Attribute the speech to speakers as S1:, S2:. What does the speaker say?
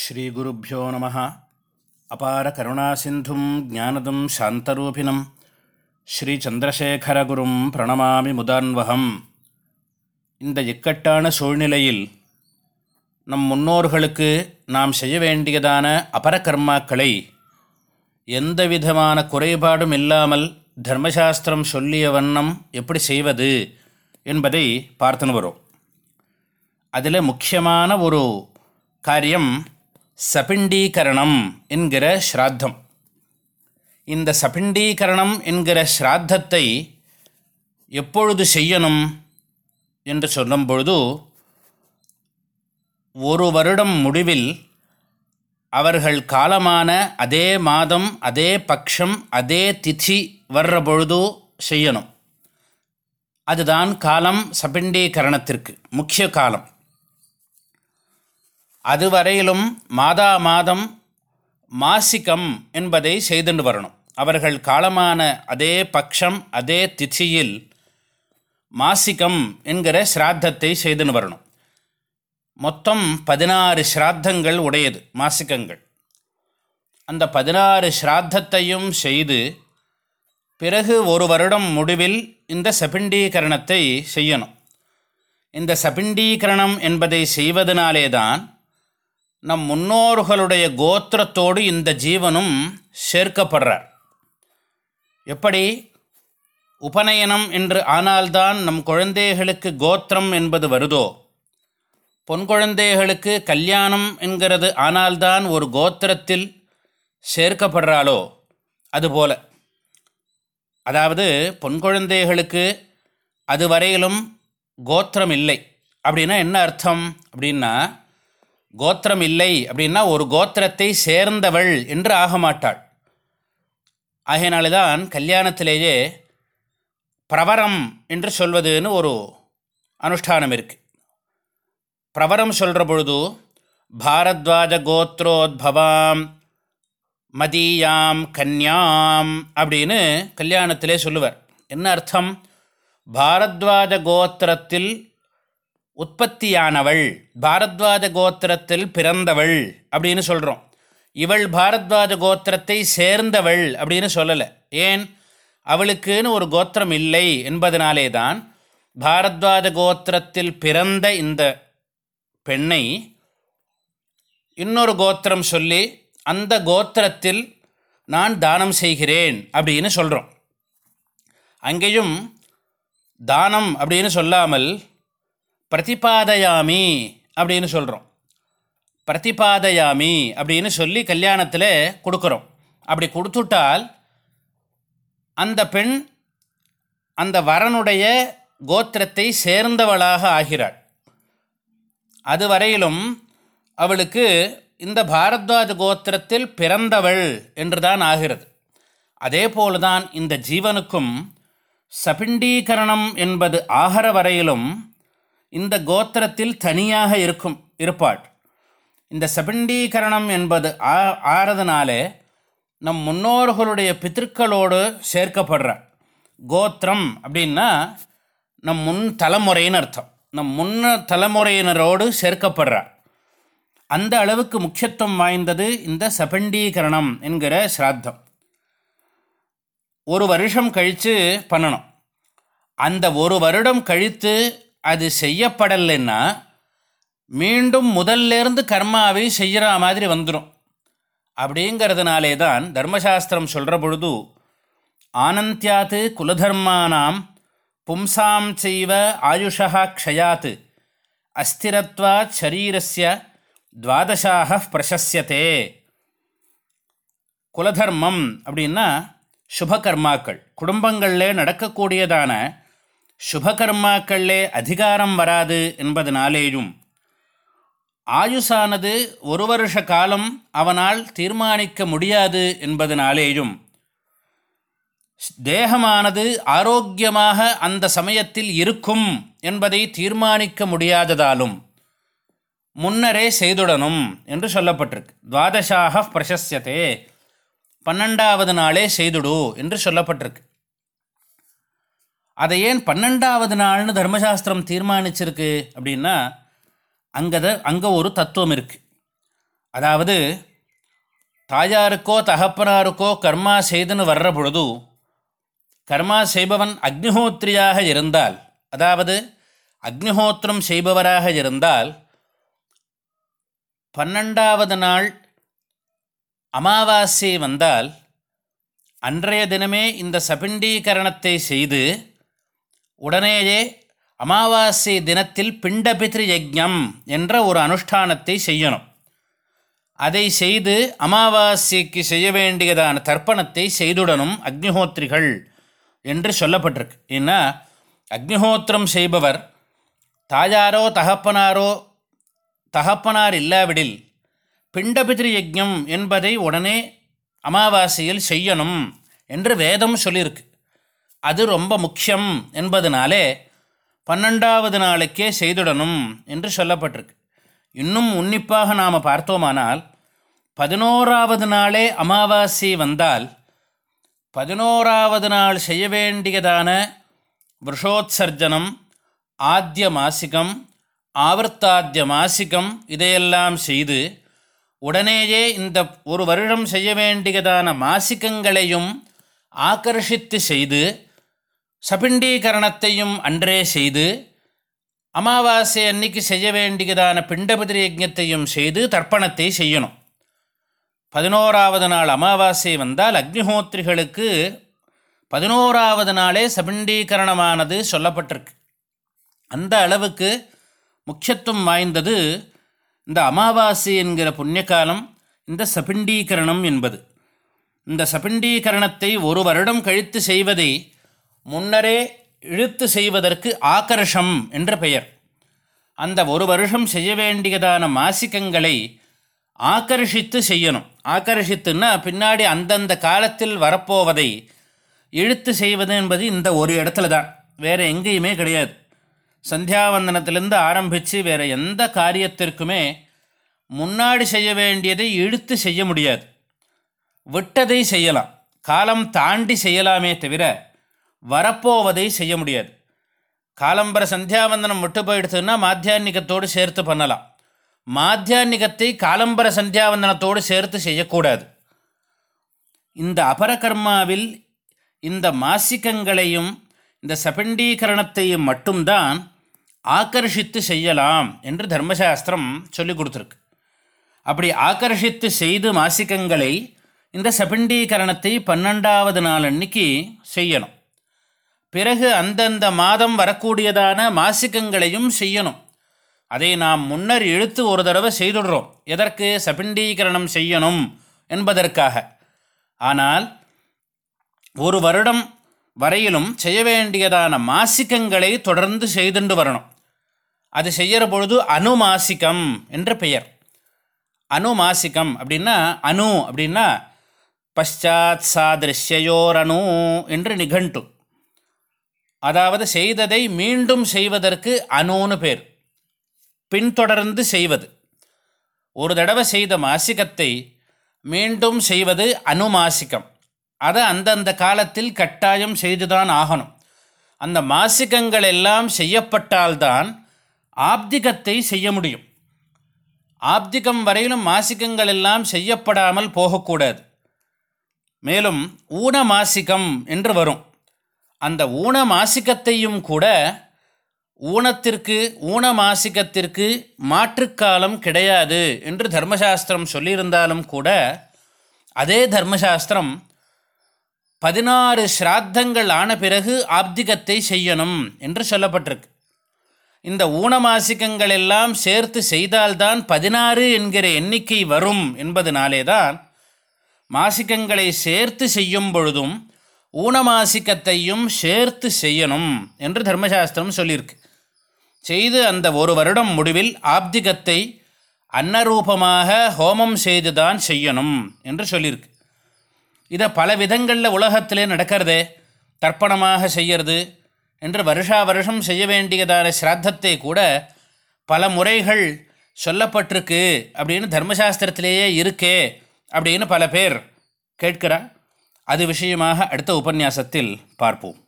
S1: ஸ்ரீகுருப்போ நம அபார கருணாசிந்தும் ஜானதம் சாந்தரூபிணம். ஸ்ரீச்சந்திரசேகரகுரும் பிரணமாமி முதான்வகம். இந்த இக்கட்டான சூழ்நிலையில் நம் முன்னோர்களுக்கு நாம் செய்ய வேண்டியதான அபர கர்மாக்களை எந்த விதமான குறைபாடும் இல்லாமல் தர்மசாஸ்திரம் சொல்லிய வண்ணம் எப்படி செய்வது என்பதை பார்த்துன்னு வரும். அதில் முக்கியமான ஒரு காரியம் சபிண்டீகரணம் என்கிற ஸ்ராத்தம். இந்த சபிண்டீகரணம் என்கிற ஸ்ராத்தத்தை எப்பொழுது செய்யணும் என்று சொல்லும் பொழுது ஒரு வருடம் முடிவில் அவர்கள் காலமான அதே மாதம் அதே பட்சம் அதே திதி வர்ற பொழுது செய்யணும். அதுதான் காலம் சபிண்டீகரணத்திற்கு முக்கிய காலம். அதுவரையிலும் மாதா மாதம் மாசிக்கம் என்பதை செய்துண்டு வரணும். அவர்கள் காலமான அதே பட்சம் அதே திதியில் மாசிக்கம் என்கிற சிராத்தத்தை செய்துன்னு வரணும். மொத்தம் பதினாறு ஸ்ராத்தங்கள் உடையது மாசிக்கங்கள். அந்த பதினாறு ஸ்ராத்தத்தையும் செய்து பிறகு ஒரு வருடம் முடிவில் இந்த சபிண்டீகரணத்தை செய்யணும். இந்த சபிண்டீகரணம் என்பதை செய்வதனாலே தான் நம் முன்னோர்களுடைய கோத்திரத்தோடு இந்த ஜீவனும் சேர்க்கப்படுறார். எப்படி? உபநயனம் என்று ஆனால்தான் நம் குழந்தைகளுக்கு கோத்திரம் என்பது வருதோ? பொன் குழந்தைகளுக்கு கல்யாணம் என்கிறது ஆனால்தான் ஒரு கோத்திரத்தில் சேர்க்கப்படுறாளோ? அதுபோல. அதாவது பொன் குழந்தைகளுக்கு அதுவரையிலும் கோத்திரம் இல்லை. அப்படின்னா என்ன அர்த்தம்? அப்படின்னா கோத்திரம் இல்லை அப்படின்னா ஒரு கோத்திரத்தை சேர்ந்தவள் என்று ஆக மாட்டாள். ஆகையினால தான் கல்யாணத்திலேயே பிரவரம் என்று சொல்வதுன்னு ஒரு அனுஷ்டானம் இருக்குது பிரவரம் சொல்கிற பொழுது பாரத்வாஜ கோத்ரோத்பவாம் மதியாம் கன்யாம் அப்படின்னு கல்யாணத்திலே சொல்லுவார். என்ன அர்த்தம்? பாரத்வாஜ கோத்திரத்தில் உற்பத்தியானவள் பாரத்வாஜ கோத்திரத்தில் பிறந்தவள் அப்படின்னு சொல்கிறோம் இவள் பாரத்வாஜ கோத்திரத்தை சேர்ந்தவள் அப்படின்னு சொல்லலை. ஏன்? அவளுக்குன்னு ஒரு கோத்திரம் இல்லை என்பதனாலே தான் பாரத்வாஜ கோத்திரத்தில் பிறந்த இந்த பெண்ணை இன்னொரு கோத்திரம் சொல்லி அந்த கோத்திரத்தில் நான் தானம் செய்கிறேன் அப்படின்னு சொல்கிறோம் அங்கேயும் தானம் அப்படின்னு சொல்லாமல் பிரதிபாதயாமி அப்படின்னு சொல்கிறோம் பிரதிபாதயாமி அப்படின்னு சொல்லி கல்யாணத்தில் கொடுக்குறோம். அப்படி கொடுத்துட்டால் அந்த பெண் அந்த வரனுடைய கோத்திரத்தை சேர்ந்தவளாக ஆகிறாள். அதுவரையிலும் அவளுக்கு இந்த பாரத்வாஜ கோத்திரத்தில் பிறந்தவள் என்றுதான் ஆகிறது. அதே போலதான் இந்த ஜீவனுக்கும் சபிண்டீகரணம் என்பது ஆகிற வரையிலும் இந்த கோத்திரத்தில் தனியாக இருக்கும் இருப்பாள். இந்த சபண்டீகரணம் என்பது ஆ ஆறதுனாலே நம் முன்னோர்களுடைய பித்திருக்களோடு சேர்க்கப்படுற கோத்திரம் அப்படின்னா நம் முன் தலைமுறைன்னு அர்த்தம். நம் முன்ன தலைமுறையினரோடு சேர்க்கப்படுற. அந்த அளவுக்கு முக்கியத்துவம் வாய்ந்தது இந்த சபண்டீகரணம் என்கிற ஸ்ராத்தம் ஒரு வருஷம் கழித்து பண்ணணும். அந்த ஒரு வருடம் கழித்து அது செய்யப்படலைன்னா மீண்டும் முதல்லேருந்து கர்மாவை செய்கிற மாதிரி வந்துடும் அப்படிங்கிறதுனாலே தான் தர்மசாஸ்திரம் சொல்கிற பொழுது ஆனந்தியாத்து குலதர்மானாம் பும்சாம் செய்வ ஆயுஷா க்ஷயாத்து அஸ்திரத்வாத் சரீரஸ்ய துவாதசாக பிரசஸ்யத்தே குலதர்மம் அப்படின்னா சுபகர்மாக்கள் குடும்பங்களில் நடக்கக்கூடியதான சுபகர்மாக்களிலே அதிகாரம் வராது என்பதனாலேயும். ஆயுசானது ஒரு வருஷ காலம் அவனால் தீர்மானிக்க முடியாது என்பதனாலேயும். தேகமானது ஆரோக்கியமாக அந்த சமயத்தில் இருக்கும் என்பதை தீர்மானிக்க முடியாததாலும் முன்னரே செய்துடனும் என்று சொல்லப்பட்டிருக்கு. துவாதசாக பிரசஸ்யத்தே பன்னெண்டாவது நாளே செய்துடு என்று சொல்லப்பட்டிருக்கு. அதை ஏன் பன்னெண்டாவது நாள்னு தர்மசாஸ்திரம் தீர்மானிச்சிருக்கு அப்படின்னா அங்கே அங்கே ஒரு தத்துவம் இருக்குது அதாவது தாயாருக்கோ தகப்பனாருக்கோ கர்மா செய்துன்னு வர்ற பொழுது கர்மா செய்பவன் அக்னிஹோத்திரியாக இருந்தால் அதாவது அக்னிஹோத்திரம் செய்பவராக இருந்தால் பன்னெண்டாவது நாள் அமாவாசை வந்தால் அன்றைய தினமே இந்த சபிண்டீகரணத்தை செய்து உடனேயே அமாவாசை தினத்தில் பிண்டபித்ரி யஜ்யம் என்ற ஒரு அனுஷ்டானத்தை செய்யணும். அதை செய்து அமாவாசைக்கு செய்ய வேண்டியதான தர்ப்பணத்தை செய்துடனும் அக்னிஹோத்திரிகள் என்று சொல்லப்பட்டிருக்கு. ஏன்னா அக்னிஹோத்திரம் செய்பவர் தாயாரோ தகப்பனாரோ தகப்பனார் இல்லாவிடில் பிண்டபித்ரி யஜ்யம் என்பதை உடனே அமாவாசையில் செய்யணும் என்று வேதம் சொல்லியிருக்கு. அது ரொம்ப முக்கியம் என்பதனாலே பன்னெண்டாவது நாளுக்கே செய்துடணும் என்று சொல்லப்பட்டிருக்கு. இன்னும் உன்னிப்பாக நாம் பார்த்தோமானால் பதினோராவது நாளே அமாவாசை வந்தால் பதினோராவது நாள் செய்ய வேண்டியதான விஷோத்சர்ஜனம் ஆத்திய மாசிகம் ஆவர்த்தாத்திய மாசிகம் இதையெல்லாம் செய்து உடனேயே இந்த ஒரு வருடம் செய்ய வேண்டியதான மாசிக்கங்களையும் ஆக்கர்ஷித்து செய்து சபிண்டீகரணத்தையும் அன்றே செய்து அமாவாசை அன்னைக்கு செய்ய வேண்டியதான பிண்டபதிரி யஜ்ஞத்தையும் செய்து தர்ப்பணத்தை செய்யணும். பதினோராவது நாள் அமாவாசை வந்தால் அக்னிஹோத்திரிகளுக்கு பதினோராவது நாளே சபிண்டீகரணமானது சொல்லப்பட்டிருக்கு. அந்த அளவுக்கு முக்கியத்துவம் வாய்ந்தது இந்த அமாவாசை என்கிற புண்ணியகாலம் இந்த சபிண்டீகரணம் என்பது. இந்த சபிண்டீகரணத்தை ஒரு வருடம் கழித்து செய்வதை முன்னரே இழுத்து செய்வதற்கு ஆக்கர்ஷம் என்ற பெயர். அந்த ஒரு வருஷம் செய்ய வேண்டியதான மாசிக்கங்களை ஆக்கர்ஷித்து செய்யணும். ஆக்கர்ஷித்துன்னா பின்னாடி அந்தந்த காலத்தில் வரப்போவதை இழுத்து செய்வது என்பது இந்த ஒரு இடத்துல தான். வேறு எங்கேயுமே கிடையாது. சந்தியாவந்தனத்திலேருந்து ஆரம்பித்து வேறு எந்த காரியத்திற்குமே முன்னாடி செய்ய வேண்டியதை இழுத்து செய்ய முடியாது. விட்டதை செய்யலாம். காலம் தாண்டி செய்யலாமே தவிர வரப்போவதை செய்ய முடியாது. காலம்பர சந்தியாவந்தனம் விட்டு போயிடுச்சுன்னா மாத்தியான்கத்தோடு சேர்த்து பண்ணலாம். மாத்தியான்கத்தை காலம்பர சந்தியாவந்தனத்தோடு சேர்த்து செய்யக்கூடாது. இந்த அபரகர்மாவில் இந்த மாசிக்கங்களையும் இந்த சபண்டீகரணத்தையும் மட்டும்தான் ஆக்கர்ஷித்து செய்யலாம் என்று தர்மசாஸ்திரம் சொல்லி கொடுத்துருக்கு. அப்படி ஆக்கர்ஷித்து செய்து மாசிக்கங்களை இந்த சபிண்டீகரணத்தை பன்னெண்டாவது நாள் அன்னைக்கு செய்யணும். பிறகு அந்தந்த மாதம் வரக்கூடியதான மாசிக்கங்களையும் செய்யணும். அதை நாம் முன்னர் இழுத்து ஒரு தடவை செய்துடுறோம். எதற்கு? சபிண்டீகரணம் செய்யணும் என்பதற்காக. ஆனால் ஒரு வருடம் வரையிலும் செய்ய வேண்டியதான மாசிக்கங்களை தொடர்ந்து செய்துண்டு வரணும். அது செய்கிற பொழுது அணுமாசிக்கம் என்ற பெயர். அணுமாசிக்கம் அப்படின்னா அணு அப்படின்னா பஷாத் சாதிருஷ்யோர் என்று நிகண்டு அதாவது செய்ததை மீண்டும் செய்வதற்கு அணுன்னு பேர். பின்தொடர்ந்து செய்வது. ஒரு தடவை செய்த மாசிகத்தை மீண்டும் செய்வது அனுமாசிக்கம் அதை அந்தந்த காலத்தில் கட்டாயம் செய்துதான் ஆகணும். அந்த மாசிகங்கள் எல்லாம் செய்யப்பட்டால்தான் ஆப்திகத்தை செய்ய முடியும். ஆப்திகம் வரையிலும் மாசிகங்கள் எல்லாம் செய்யப்படாமல் போகக்கூடாது. மேலும் ஊன மாசிகம் என்று வரும். அந்த ஊன மாசிக்கத்தையும் கூட ஊனத்திற்கு ஊன மாசிக்கத்திற்கு மாற்றுக்காலம் கிடையாது என்று தர்மசாஸ்திரம் சொல்லியிருந்தாலும் கூட அதே தர்மசாஸ்திரம் பதினாறு ஸ்ராத்தங்கள் ஆன பிறகு ஆப்திகத்தை செய்யணும் என்று சொல்லப்பட்டிருக்கு. இந்த ஊனமாசிக்கங்கள் எல்லாம் சேர்த்து செய்தால்தான் பதினாறு என்கிற எண்ணிக்கை வரும் என்பதனாலே தான் மாசிக்கங்களை சேர்த்து செய்யும் பொழுதும் ஊனமாசிக்கத்தையும் சேர்த்து செய்யணும் என்று தர்மசாஸ்திரம் சொல்லியிருக்கு. செய்து அந்த ஒரு வருடம் முடிவில் ஆப்திகத்தை அன்னரூபமாக ஹோமம் செய்துதான் செய்யணும் என்று சொல்லியிருக்கு. இதை பல விதங்களில் உலகத்திலே நடக்கிறதே தர்ப்பணமாக செய்யறது என்று வருஷா வருஷம் செய்ய வேண்டியதான ஸ்ராத்தத்தை கூட பல முறைகள் சொல்லப்பட்டிருக்கு அப்படின்னு தர்மசாஸ்திரத்திலேயே இருக்கே அப்படின்னு பல பேர் கேட்கிறான் அது விஷயமாக அடுத்த உபன்யாசத்தில் பார்ப்போம்.